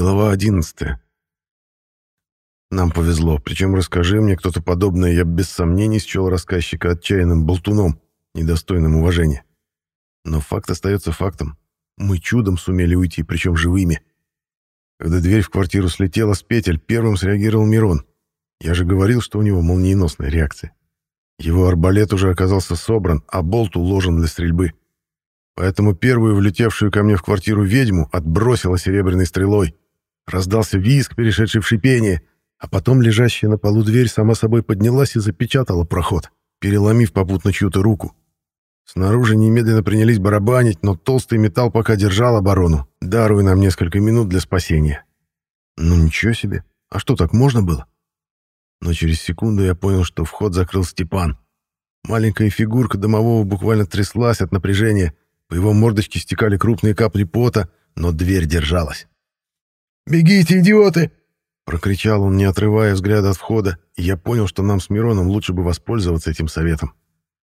Глава 11. Нам повезло, причем расскажи мне кто-то подобное, я без сомнений счел рассказчика отчаянным болтуном, недостойным уважения. Но факт остается фактом. Мы чудом сумели уйти, причем живыми. Когда дверь в квартиру слетела с петель, первым среагировал Мирон. Я же говорил, что у него молниеносная реакция. Его арбалет уже оказался собран, а болт уложен для стрельбы. Поэтому первую влетевшую ко мне в квартиру ведьму отбросила серебряной стрелой. Раздался визг, перешедший в шипение, а потом лежащая на полу дверь сама собой поднялась и запечатала проход, переломив попутно чью-то руку. Снаружи немедленно принялись барабанить, но толстый металл пока держал оборону, даруя нам несколько минут для спасения. Ну ничего себе, а что, так можно было? Но через секунду я понял, что вход закрыл Степан. Маленькая фигурка домового буквально тряслась от напряжения, по его мордочке стекали крупные капли пота, но дверь держалась. «Бегите, идиоты!» Прокричал он, не отрывая взгляда от входа, и я понял, что нам с Мироном лучше бы воспользоваться этим советом.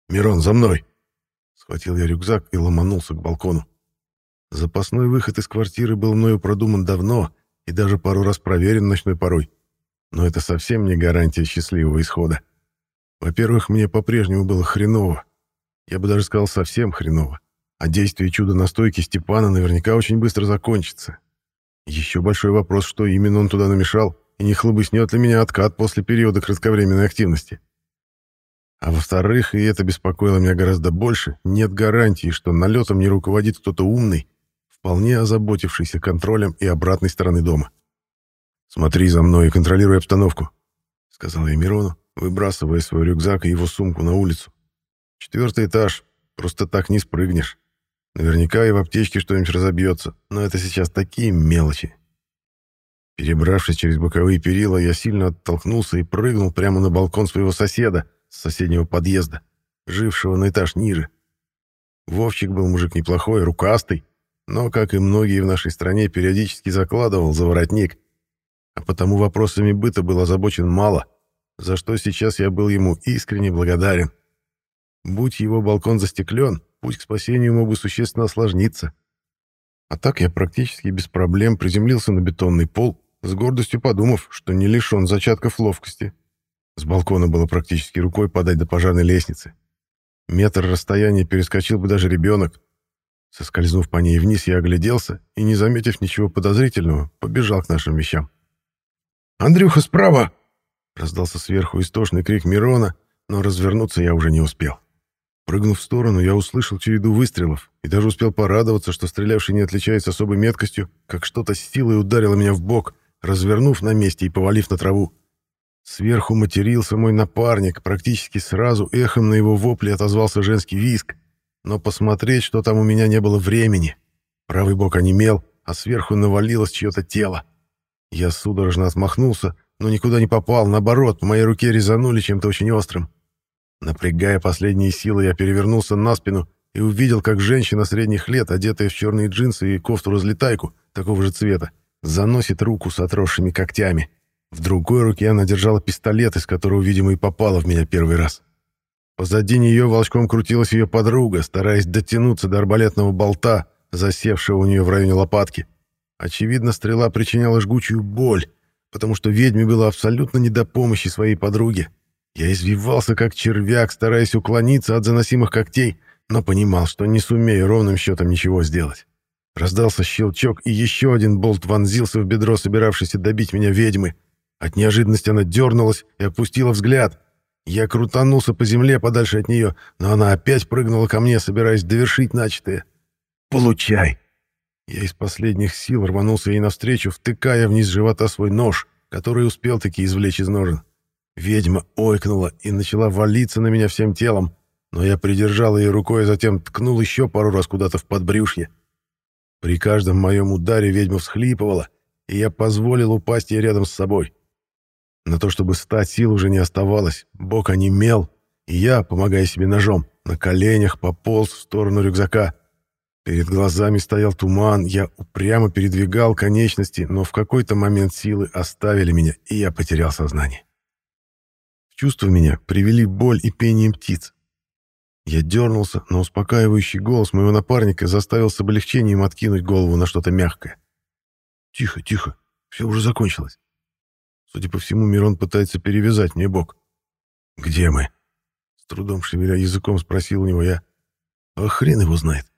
«Мирон, за мной!» Схватил я рюкзак и ломанулся к балкону. Запасной выход из квартиры был мною продуман давно и даже пару раз проверен ночной порой. Но это совсем не гарантия счастливого исхода. Во-первых, мне по-прежнему было хреново. Я бы даже сказал, совсем хреново а действие чудо-настойки Степана наверняка очень быстро закончится. Еще большой вопрос, что именно он туда намешал, и не хлобыснет ли меня откат после периода кратковременной активности. А во-вторых, и это беспокоило меня гораздо больше, нет гарантии, что налетом не руководит кто-то умный, вполне озаботившийся контролем и обратной стороны дома. «Смотри за мной и контролируй обстановку», — сказал я Мирону, выбрасывая свой рюкзак и его сумку на улицу. «Четвертый этаж, просто так не спрыгнешь». Наверняка и в аптечке что-нибудь разобьется, но это сейчас такие мелочи. Перебравшись через боковые перила, я сильно оттолкнулся и прыгнул прямо на балкон своего соседа с соседнего подъезда, жившего на этаж ниже. Вовчик был мужик неплохой, рукастый, но, как и многие в нашей стране, периодически закладывал за воротник, а потому вопросами быта был озабочен мало, за что сейчас я был ему искренне благодарен. Будь его балкон застеклен, путь к спасению мог бы существенно осложниться. А так я практически без проблем приземлился на бетонный пол, с гордостью подумав, что не лишен зачатков ловкости. С балкона было практически рукой подать до пожарной лестницы. Метр расстояния перескочил бы даже ребенок. Соскользнув по ней вниз, я огляделся и, не заметив ничего подозрительного, побежал к нашим вещам. «Андрюха, справа!» — раздался сверху истошный крик Мирона, но развернуться я уже не успел. Прыгнув в сторону, я услышал череду выстрелов и даже успел порадоваться, что стрелявший не отличается особой меткостью, как что-то с силой ударило меня в бок, развернув на месте и повалив на траву. Сверху матерился мой напарник, практически сразу эхом на его вопли отозвался женский виск, но посмотреть, что там у меня не было времени. Правый бок онемел, а сверху навалилось чье-то тело. Я судорожно отмахнулся, но никуда не попал, наоборот, по моей руке резанули чем-то очень острым. Напрягая последние силы, я перевернулся на спину и увидел, как женщина средних лет, одетая в черные джинсы и кофту-разлетайку такого же цвета, заносит руку с отросшими когтями. В другой руке она держала пистолет, из которого, видимо, и попала в меня первый раз. Позади нее волчком крутилась ее подруга, стараясь дотянуться до арбалетного болта, засевшего у нее в районе лопатки. Очевидно, стрела причиняла жгучую боль, потому что ведьме было абсолютно не до помощи своей подруге. Я извивался, как червяк, стараясь уклониться от заносимых когтей, но понимал, что не сумею ровным счетом ничего сделать. Раздался щелчок, и еще один болт вонзился в бедро, собиравшийся добить меня ведьмы. От неожиданности она дернулась и опустила взгляд. Я крутанулся по земле подальше от нее, но она опять прыгнула ко мне, собираясь довершить начатое. «Получай!» Я из последних сил рванулся ей навстречу, втыкая вниз живота свой нож, который успел таки извлечь из ножен. Ведьма ойкнула и начала валиться на меня всем телом, но я придержал ее рукой, а затем ткнул еще пару раз куда-то в подбрюшье. При каждом моем ударе ведьма всхлипывала, и я позволил упасть ей рядом с собой. На то, чтобы встать, сил уже не оставалось, бок онемел, и я, помогая себе ножом, на коленях пополз в сторону рюкзака. Перед глазами стоял туман, я упрямо передвигал конечности, но в какой-то момент силы оставили меня, и я потерял сознание чувства меня привели боль и пение птиц. Я дернулся, но успокаивающий голос моего напарника заставил с облегчением откинуть голову на что-то мягкое. Тихо, тихо, все уже закончилось. Судя по всему, Мирон пытается перевязать мне бок. «Где мы?» С трудом шевеля языком спросил у него я. «А хрен его знает».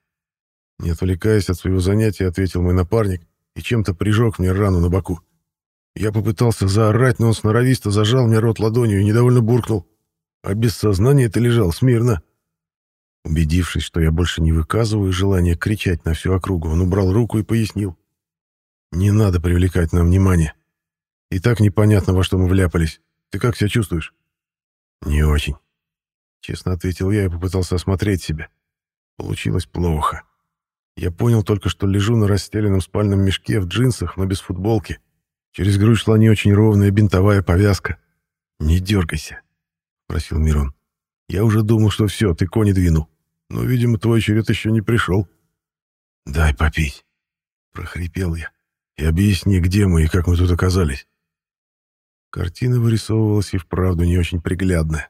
Не отвлекаясь от своего занятия, ответил мой напарник и чем-то прижег мне рану на боку. Я попытался заорать, но он сноровисто зажал мне рот ладонью и недовольно буркнул. А без сознания ты лежал смирно. Убедившись, что я больше не выказываю желания кричать на всю округу, он убрал руку и пояснил. «Не надо привлекать нам внимание. И так непонятно, во что мы вляпались. Ты как себя чувствуешь?» «Не очень», — честно ответил я и попытался осмотреть себя. Получилось плохо. Я понял только, что лежу на расстеленном спальном мешке в джинсах, но без футболки. Через грудь шла не очень ровная бинтовая повязка. «Не дергайся», — просил Мирон. «Я уже думал, что все, ты кони двинул. Но, видимо, твой черед еще не пришел». «Дай попить», — прохрипел я. «И объясни, где мы и как мы тут оказались». Картина вырисовывалась и вправду не очень приглядная.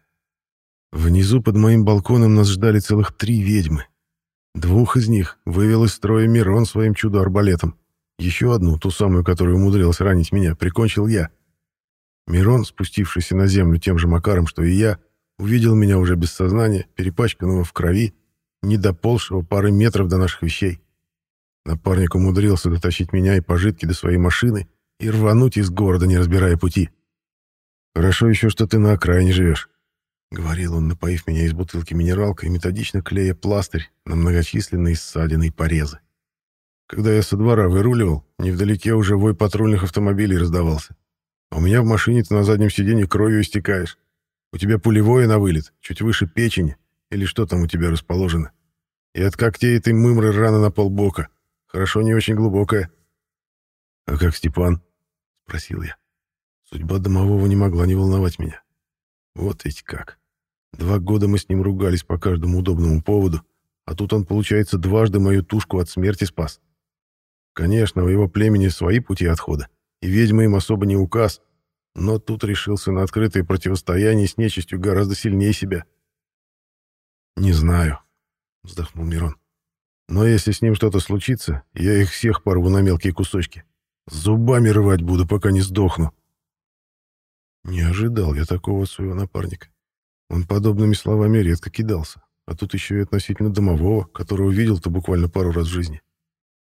Внизу под моим балконом нас ждали целых три ведьмы. Двух из них вывел из строя Мирон своим чудо-арбалетом. Еще одну, ту самую, которая умудрилась ранить меня, прикончил я. Мирон, спустившийся на землю тем же макаром, что и я, увидел меня уже без сознания, перепачканного в крови, не доползшего пары метров до наших вещей. Напарник умудрился дотащить меня и пожитки до своей машины и рвануть из города, не разбирая пути. «Хорошо еще, что ты на окраине живешь», — говорил он, напоив меня из бутылки минералкой, методично клея пластырь на многочисленные ссадины и порезы. Когда я со двора выруливал, невдалеке уже вой патрульных автомобилей раздавался. А у меня в машине ты на заднем сиденье кровью истекаешь. У тебя пулевое на вылет, чуть выше печени, или что там у тебя расположено. И от когтей этой мымры рана на полбока. Хорошо, не очень глубокая. — А как Степан? — спросил я. Судьба домового не могла не волновать меня. Вот ведь как. Два года мы с ним ругались по каждому удобному поводу, а тут он, получается, дважды мою тушку от смерти спас. Конечно, у его племени свои пути отхода, и ведьма им особо не указ, но тут решился на открытое противостояние с нечистью гораздо сильнее себя. «Не знаю», — вздохнул Мирон. «Но если с ним что-то случится, я их всех порву на мелкие кусочки. Зубами рвать буду, пока не сдохну». Не ожидал я такого своего напарника. Он подобными словами редко кидался, а тут еще и относительно домового, которого видел-то буквально пару раз в жизни.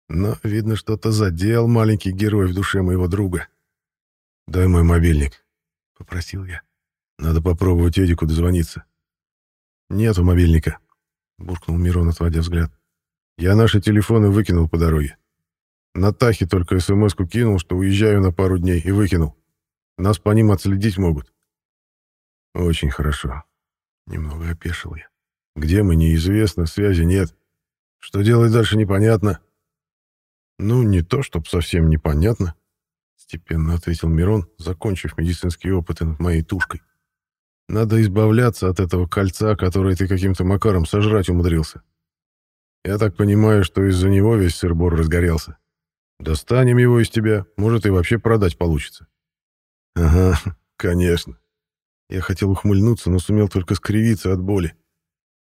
Но, видно, что-то задел маленький герой в душе моего друга. «Дай мой мобильник», — попросил я. «Надо попробовать Эдику дозвониться». «Нету мобильника», — буркнул Мирон, отводя взгляд. «Я наши телефоны выкинул по дороге. На Тахе только смс-ку кинул, что уезжаю на пару дней, и выкинул. Нас по ним отследить могут». «Очень хорошо». Немного опешил я. «Где мы, неизвестно, связи нет. Что делать дальше, непонятно». «Ну, не то, чтоб совсем непонятно», — степенно ответил Мирон, закончив медицинские опыты над моей тушкой. «Надо избавляться от этого кольца, которое ты каким-то макаром сожрать умудрился. Я так понимаю, что из-за него весь сырбор разгорелся. Достанем его из тебя, может, и вообще продать получится». «Ага, конечно». Я хотел ухмыльнуться, но сумел только скривиться от боли.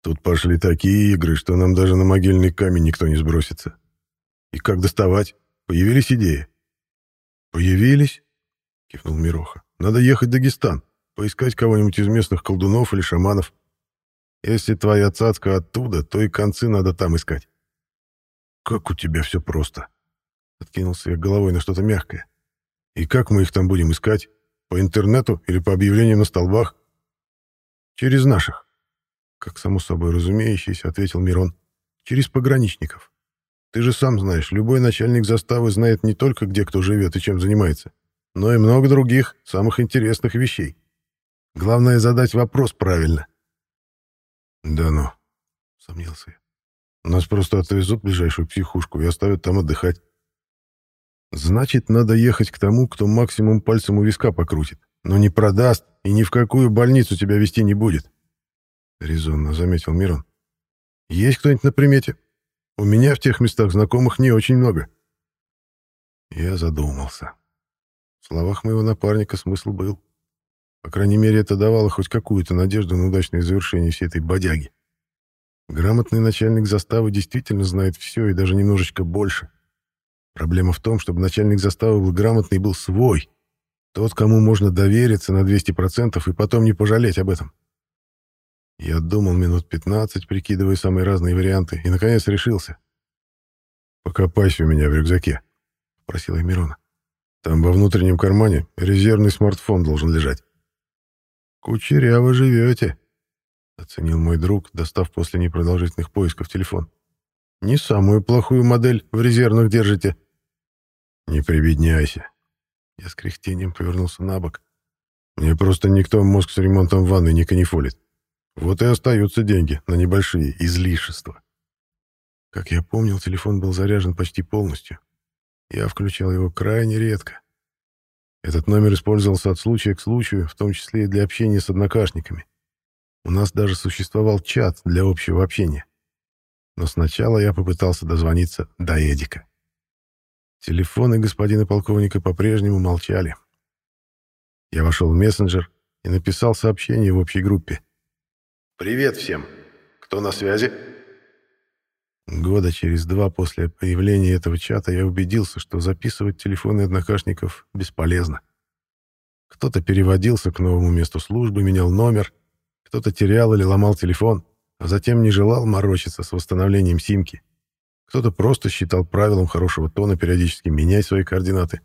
Тут пошли такие игры, что нам даже на могильный камень никто не сбросится. И как доставать? Появились идеи? Появились? Кивнул Мироха. Надо ехать в Дагестан, поискать кого-нибудь из местных колдунов или шаманов. Если твоя цацка оттуда, то и концы надо там искать. Как у тебя все просто. Откинулся я головой на что-то мягкое. И как мы их там будем искать? По интернету или по объявлениям на столбах? Через наших. Как само собой разумеющееся, ответил Мирон. Через пограничников. Ты же сам знаешь, любой начальник заставы знает не только, где кто живет и чем занимается, но и много других, самых интересных вещей. Главное — задать вопрос правильно. «Да ну», — сомнился я. «Нас просто отвезут в ближайшую психушку и оставят там отдыхать». «Значит, надо ехать к тому, кто максимум пальцем у виска покрутит, но не продаст и ни в какую больницу тебя вести не будет», — резонно заметил Мирон. «Есть кто-нибудь на примете?» У меня в тех местах знакомых не очень много. Я задумался. В словах моего напарника смысл был. По крайней мере, это давало хоть какую-то надежду на удачное завершение всей этой бодяги. Грамотный начальник заставы действительно знает все и даже немножечко больше. Проблема в том, чтобы начальник заставы был грамотный и был свой. Тот, кому можно довериться на 200% и потом не пожалеть об этом. Я думал минут 15, прикидывая самые разные варианты, и, наконец, решился. «Покопайся у меня в рюкзаке», — просил я Мирона. «Там во внутреннем кармане резервный смартфон должен лежать». «Кучеряво живете», — оценил мой друг, достав после непродолжительных поисков телефон. «Не самую плохую модель в резервных держите». «Не прибедняйся». Я с кряхтением повернулся на бок. «Мне просто никто мозг с ремонтом ванны не канифолит. Вот и остаются деньги на небольшие излишества». Как я помнил, телефон был заряжен почти полностью. Я включал его крайне редко. Этот номер использовался от случая к случаю, в том числе и для общения с однокашниками. У нас даже существовал чат для общего общения. Но сначала я попытался дозвониться до Эдика. Телефоны господина полковника по-прежнему молчали. Я вошел в мессенджер и написал сообщение в общей группе. «Привет всем! Кто на связи?» Года через два после появления этого чата я убедился, что записывать телефоны однокашников бесполезно. Кто-то переводился к новому месту службы, менял номер, кто-то терял или ломал телефон, а затем не желал морочиться с восстановлением симки. Кто-то просто считал правилом хорошего тона периодически менять свои координаты.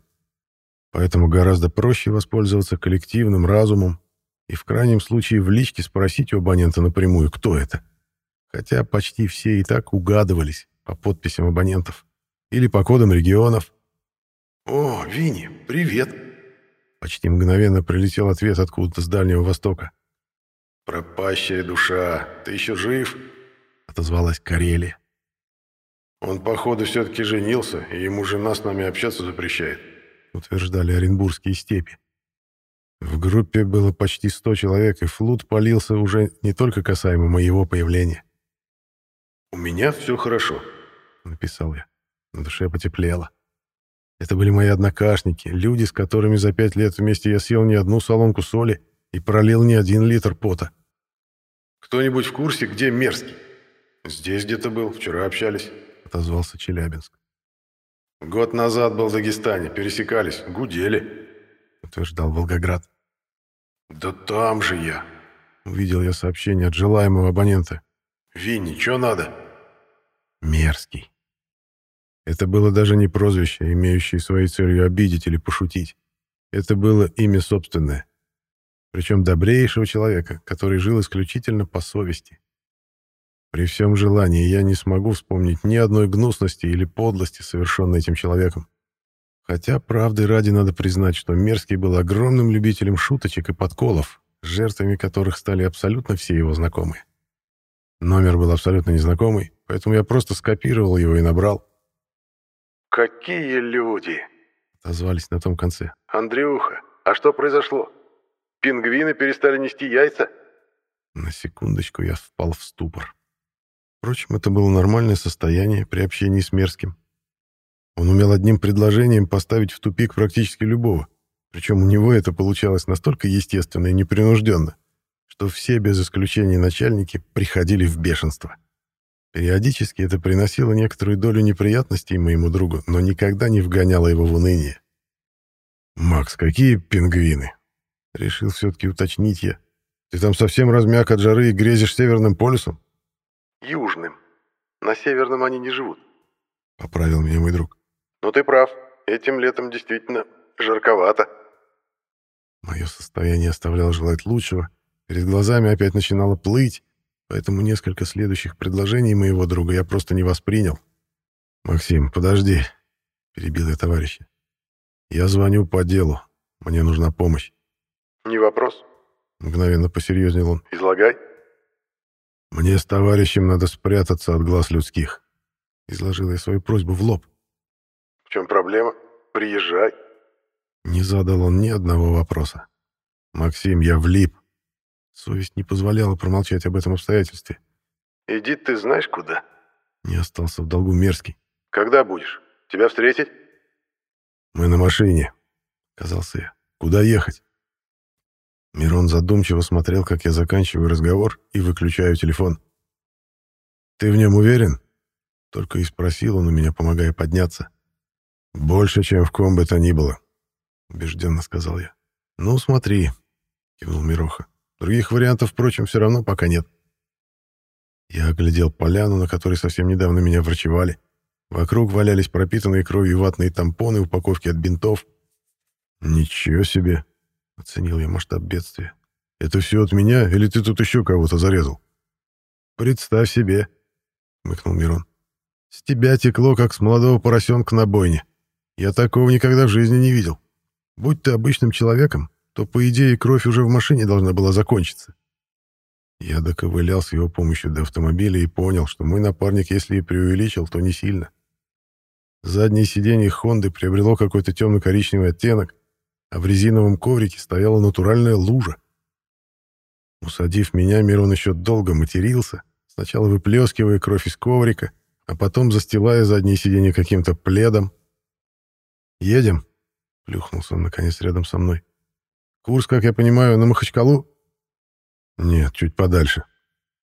Поэтому гораздо проще воспользоваться коллективным разумом и в крайнем случае в личке спросить у абонента напрямую, кто это хотя почти все и так угадывались по подписям абонентов или по кодам регионов. «О, Винни, привет!» Почти мгновенно прилетел ответ откуда-то с Дальнего Востока. «Пропащая душа, ты еще жив?» — отозвалась Карелия. «Он, походу, все-таки женился, и ему жена с нами общаться запрещает», — утверждали оренбургские степи. В группе было почти сто человек, и флут полился уже не только касаемо моего появления. «У меня все хорошо», — написал я. На душе потеплело. Это были мои однокашники, люди, с которыми за пять лет вместе я съел не одну солонку соли и пролил не один литр пота. «Кто-нибудь в курсе, где Мерзкий?» «Здесь где-то был, вчера общались», — отозвался Челябинск. «Год назад был в Дагестане, пересекались, гудели», — утверждал Волгоград. «Да там же я», — увидел я сообщение от желаемого абонента. «Винни, что надо?» Мерзкий. Это было даже не прозвище, имеющее своей целью обидеть или пошутить. Это было имя собственное. Причем добрейшего человека, который жил исключительно по совести. При всем желании я не смогу вспомнить ни одной гнусности или подлости, совершенной этим человеком. Хотя, правды ради, надо признать, что Мерзкий был огромным любителем шуточек и подколов, жертвами которых стали абсолютно все его знакомые. Номер был абсолютно незнакомый, поэтому я просто скопировал его и набрал. «Какие люди!» — отозвались на том конце. «Андрюха, а что произошло? Пингвины перестали нести яйца?» На секундочку я впал в ступор. Впрочем, это было нормальное состояние при общении с Мерзким. Он умел одним предложением поставить в тупик практически любого, причем у него это получалось настолько естественно и непринужденно, что все без исключения начальники приходили в бешенство. Периодически это приносило некоторую долю неприятностей моему другу, но никогда не вгоняло его в уныние. «Макс, какие пингвины?» Решил все-таки уточнить я. «Ты там совсем размяк от жары и грезишь северным полюсом?» «Южным. На северном они не живут», — поправил меня мой друг. «Но ты прав. Этим летом действительно жарковато». Мое состояние оставляло желать лучшего. Перед глазами опять начинало плыть, поэтому несколько следующих предложений моего друга я просто не воспринял. «Максим, подожди», — перебил я товарища. «Я звоню по делу. Мне нужна помощь». «Не вопрос», — мгновенно посерьезнел он. «Излагай». «Мне с товарищем надо спрятаться от глаз людских», — изложил я свою просьбу в лоб. «В чем проблема? Приезжай». Не задал он ни одного вопроса. «Максим, я влип. Совесть не позволяла промолчать об этом обстоятельстве. «Иди ты знаешь куда?» Не остался в долгу мерзкий. «Когда будешь? Тебя встретить?» «Мы на машине», — казался я. «Куда ехать?» Мирон задумчиво смотрел, как я заканчиваю разговор и выключаю телефон. «Ты в нем уверен?» Только и спросил он у меня, помогая подняться. «Больше, чем в ком бы то ни было», — убежденно сказал я. «Ну, смотри», — кивнул Мироха. «Других вариантов, впрочем, все равно пока нет». Я оглядел поляну, на которой совсем недавно меня врачевали. Вокруг валялись пропитанные кровью ватные тампоны, упаковки от бинтов. «Ничего себе!» — оценил я масштаб бедствия. «Это все от меня, или ты тут еще кого-то зарезал?» «Представь себе!» — мыкнул Мирон. «С тебя текло, как с молодого поросенка на бойне. Я такого никогда в жизни не видел. Будь ты обычным человеком, то, по идее, кровь уже в машине должна была закончиться. Я доковылял с его помощью до автомобиля и понял, что мой напарник, если и преувеличил, то не сильно. Заднее сиденье «Хонды» приобрело какой-то темно-коричневый оттенок, а в резиновом коврике стояла натуральная лужа. Усадив меня, Мирон еще долго матерился, сначала выплескивая кровь из коврика, а потом застилая заднее сиденье каким-то пледом. «Едем?» — плюхнулся он, наконец, рядом со мной. «Курс, как я понимаю, на Махачкалу?» «Нет, чуть подальше».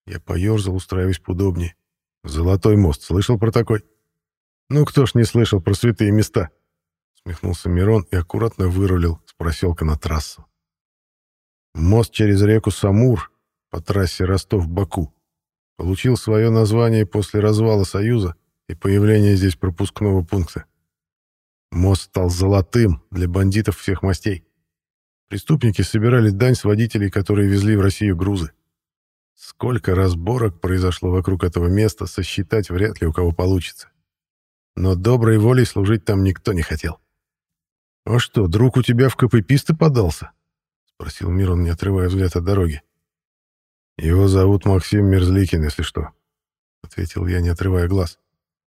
Я поерзал, устраиваясь поудобнее. «Золотой мост. Слышал про такой?» «Ну, кто ж не слышал про святые места?» Смехнулся Мирон и аккуратно вырулил с проселка на трассу. Мост через реку Самур по трассе Ростов-Баку получил свое название после развала Союза и появления здесь пропускного пункта. Мост стал золотым для бандитов всех мастей. Преступники собирали дань с водителей, которые везли в Россию грузы. Сколько разборок произошло вокруг этого места, сосчитать вряд ли у кого получится. Но доброй волей служить там никто не хотел. «А что, друг у тебя в КППисты подался?» — спросил Мирон, не отрывая взгляд от дороги. «Его зовут Максим Мерзликин, если что», — ответил я, не отрывая глаз.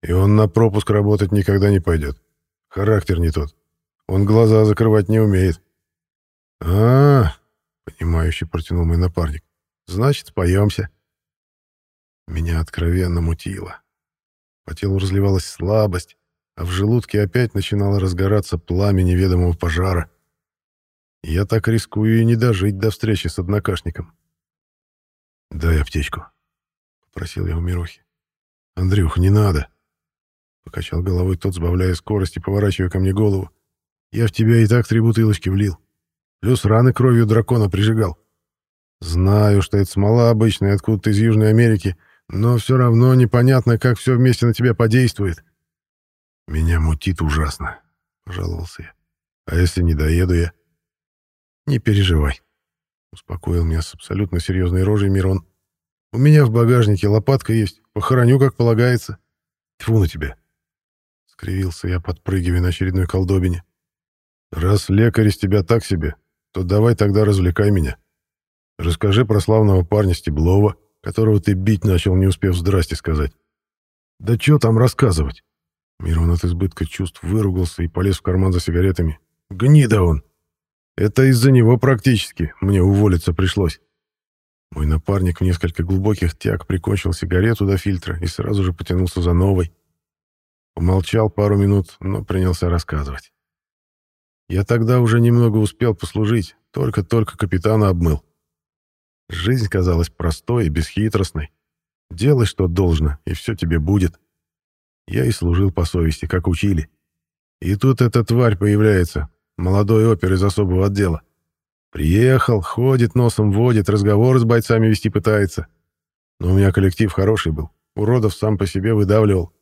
«И он на пропуск работать никогда не пойдет. Характер не тот. Он глаза закрывать не умеет». «А, — понимающе протянул мой напарник, — значит, споемся». Меня откровенно мутило. По телу разливалась слабость, а в желудке опять начинало разгораться пламя неведомого пожара. Я так рискую и не дожить до встречи с однокашником. «Дай аптечку», — попросил я у Мирохи. «Андрюх, не надо», — покачал головой тот, сбавляя скорость и поворачивая ко мне голову. «Я в тебя и так три бутылочки влил. Плюс раны кровью дракона прижигал. Знаю, что это смола обычная откуда-то из Южной Америки, но все равно непонятно, как все вместе на тебя подействует. Меня мутит ужасно, пожаловался я. А если не доеду я? Не переживай, успокоил меня с абсолютно серьезной рожей Мирон. У меня в багажнике лопатка есть, похороню, как полагается. Тьфу на тебя. Скривился я, подпрыгивая на очередной колдобине. Раз лекарь из тебя так себе, то давай тогда развлекай меня. Расскажи про славного парня Стеблова, которого ты бить начал, не успев здрасте сказать. Да что там рассказывать? Мирон от избытка чувств выругался и полез в карман за сигаретами. Гнида он! Это из-за него практически мне уволиться пришлось. Мой напарник в несколько глубоких тяг прикончил сигарету до фильтра и сразу же потянулся за новой. Помолчал пару минут, но принялся рассказывать. Я тогда уже немного успел послужить, только-только капитана обмыл. Жизнь казалась простой и бесхитростной. Делай, что должно, и все тебе будет. Я и служил по совести, как учили. И тут эта тварь появляется, молодой опер из особого отдела. Приехал, ходит, носом водит, разговоры с бойцами вести пытается. Но у меня коллектив хороший был, уродов сам по себе выдавливал.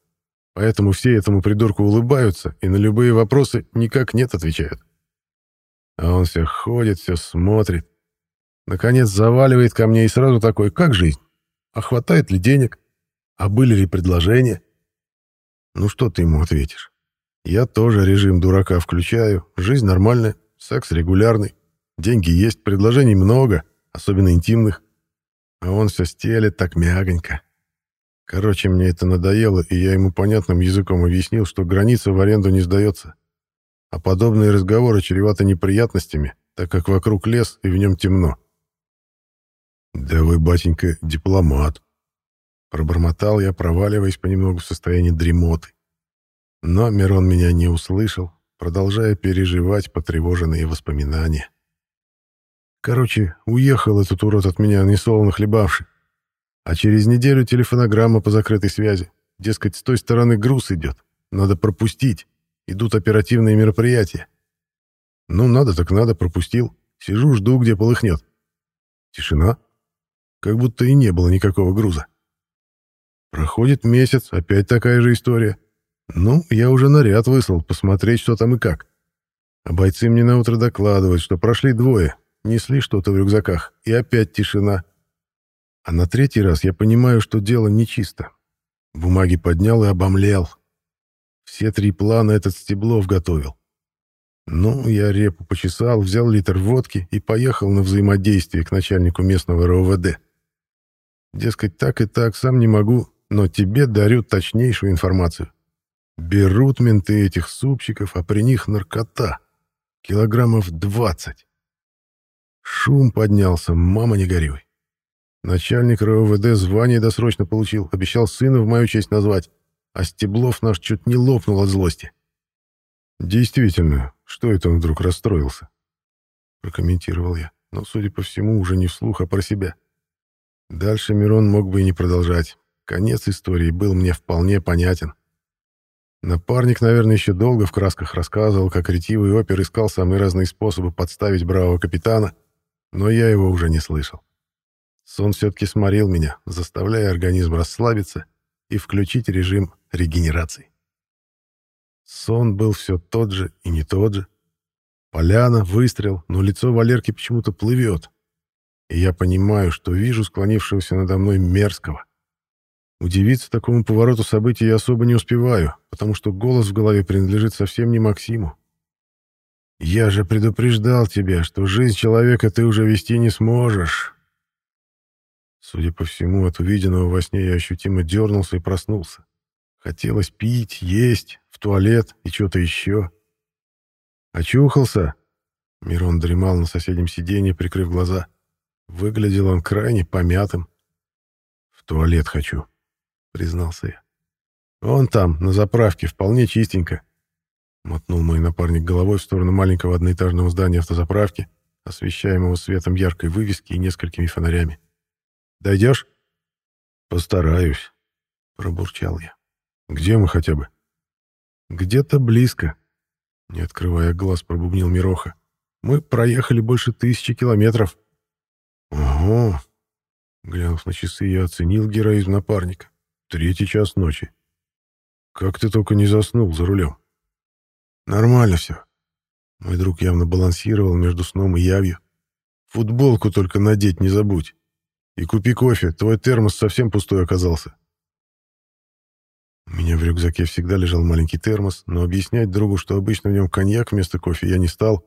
Поэтому все этому придурку улыбаются и на любые вопросы никак нет отвечают. А он все ходит, все смотрит. Наконец заваливает ко мне и сразу такой, как жизнь? А хватает ли денег? А были ли предложения? Ну что ты ему ответишь? Я тоже режим дурака включаю, жизнь нормальная, секс регулярный, деньги есть, предложений много, особенно интимных. А он все стелет так мягонько. Короче, мне это надоело, и я ему понятным языком объяснил, что граница в аренду не сдается. А подобные разговоры чреваты неприятностями, так как вокруг лес и в нем темно. «Да вы, батенька, дипломат», — пробормотал я, проваливаясь понемногу в состоянии дремоты. Но Мирон меня не услышал, продолжая переживать потревоженные воспоминания. Короче, уехал этот урод от меня, несолоно хлебавший. А через неделю телефонограмма по закрытой связи. Дескать, с той стороны груз идет. Надо пропустить. Идут оперативные мероприятия. Ну, надо так надо, пропустил. Сижу, жду, где полыхнет. Тишина. Как будто и не было никакого груза. Проходит месяц, опять такая же история. Ну, я уже наряд выслал, посмотреть, что там и как. А бойцы мне на утро докладывают, что прошли двое, несли что-то в рюкзаках, и опять тишина. А на третий раз я понимаю, что дело нечисто. Бумаги поднял и обомлел. Все три плана этот Стеблов готовил. Ну, я репу почесал, взял литр водки и поехал на взаимодействие к начальнику местного РОВД. Дескать, так и так, сам не могу, но тебе дарю точнейшую информацию. Берут менты этих супчиков, а при них наркота. Килограммов двадцать. Шум поднялся, мама не горюй. Начальник РОВД звание досрочно получил, обещал сына в мою честь назвать, а Стеблов наш чуть не лопнул от злости. Действительно, что это он вдруг расстроился? Прокомментировал я, но, судя по всему, уже не вслух, а про себя. Дальше Мирон мог бы и не продолжать. Конец истории был мне вполне понятен. Напарник, наверное, еще долго в красках рассказывал, как ретивый опер искал самые разные способы подставить бравого капитана, но я его уже не слышал. Сон все-таки сморил меня, заставляя организм расслабиться и включить режим регенерации. Сон был все тот же и не тот же. Поляна, выстрел, но лицо Валерки почему-то плывет. И я понимаю, что вижу склонившегося надо мной мерзкого. Удивиться такому повороту событий я особо не успеваю, потому что голос в голове принадлежит совсем не Максиму. «Я же предупреждал тебя, что жизнь человека ты уже вести не сможешь». Судя по всему, от увиденного во сне я ощутимо дернулся и проснулся. Хотелось пить, есть, в туалет и что-то еще. «Очухался?» Мирон дремал на соседнем сиденье, прикрыв глаза. Выглядел он крайне помятым. «В туалет хочу», признался я. «Он там, на заправке, вполне чистенько», — мотнул мой напарник головой в сторону маленького одноэтажного здания автозаправки, освещаемого светом яркой вывески и несколькими фонарями. «Дойдешь?» «Постараюсь», — пробурчал я. «Где мы хотя бы?» «Где-то близко», — не открывая глаз, пробубнил Мироха. «Мы проехали больше тысячи километров». «Ого!» Глянув на часы, я оценил героизм напарника. Третий час ночи. Как ты только не заснул за рулем? Нормально все. Мой друг явно балансировал между сном и явью. Футболку только надеть не забудь. И купи кофе, твой термос совсем пустой оказался. У меня в рюкзаке всегда лежал маленький термос, но объяснять другу, что обычно в нем коньяк вместо кофе, я не стал,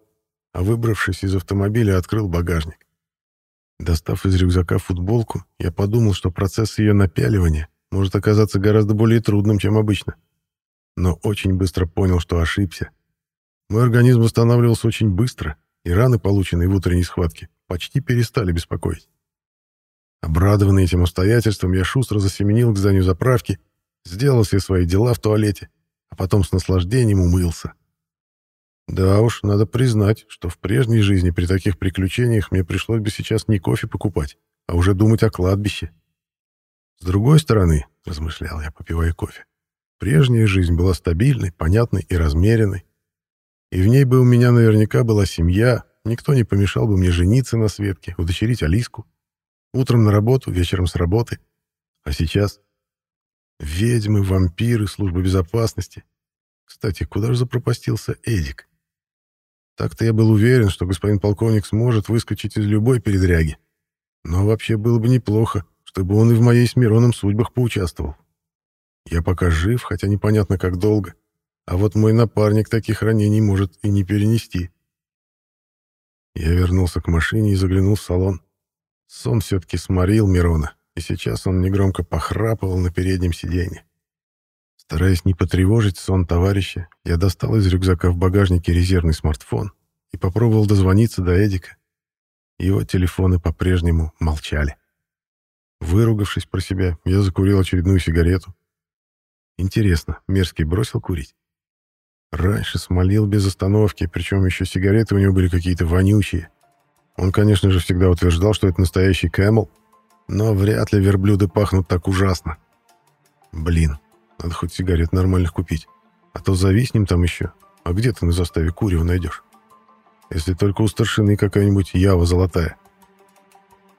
а выбравшись из автомобиля, открыл багажник. Достав из рюкзака футболку, я подумал, что процесс ее напяливания может оказаться гораздо более трудным, чем обычно. Но очень быстро понял, что ошибся. Мой организм восстанавливался очень быстро, и раны, полученные в утренней схватке, почти перестали беспокоить. Обрадованный этим обстоятельством, я шустро засеменил к зданию заправки, сделал все свои дела в туалете, а потом с наслаждением умылся. Да уж, надо признать, что в прежней жизни при таких приключениях мне пришлось бы сейчас не кофе покупать, а уже думать о кладбище. С другой стороны, размышлял я, попивая кофе, прежняя жизнь была стабильной, понятной и размеренной. И в ней бы у меня наверняка была семья, никто не помешал бы мне жениться на Светке, удочерить Алиску. Утром на работу, вечером с работы. А сейчас ведьмы, вампиры, служба безопасности. Кстати, куда же запропастился Эдик? Так-то я был уверен, что господин полковник сможет выскочить из любой передряги. Но вообще было бы неплохо, чтобы он и в моей с Мироном судьбах поучаствовал. Я пока жив, хотя непонятно как долго, а вот мой напарник таких ранений может и не перенести. Я вернулся к машине и заглянул в салон. Сон все-таки сморил Мирона, и сейчас он негромко похрапывал на переднем сиденье. Стараясь не потревожить сон товарища, я достал из рюкзака в багажнике резервный смартфон и попробовал дозвониться до Эдика. Его телефоны по-прежнему молчали. Выругавшись про себя, я закурил очередную сигарету. Интересно, Мерзкий бросил курить? Раньше смолил без остановки, причем еще сигареты у него были какие-то вонючие. Он, конечно же, всегда утверждал, что это настоящий Кэмл, но вряд ли верблюды пахнут так ужасно. Блин, надо хоть сигарет нормальных купить. А то зависнем там еще. А где ты на заставе Курева найдешь? Если только у старшины какая-нибудь ява золотая.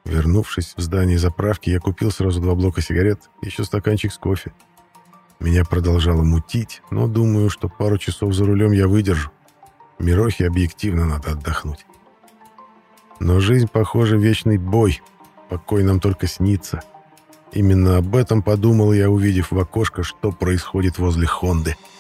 Вернувшись в здание заправки, я купил сразу два блока сигарет и еще стаканчик с кофе. Меня продолжало мутить, но думаю, что пару часов за рулем я выдержу. Мирохе объективно надо отдохнуть. Но жизнь, похоже, вечный бой. Покой нам только снится. Именно об этом подумал я, увидев в окошко, что происходит возле Хонды. —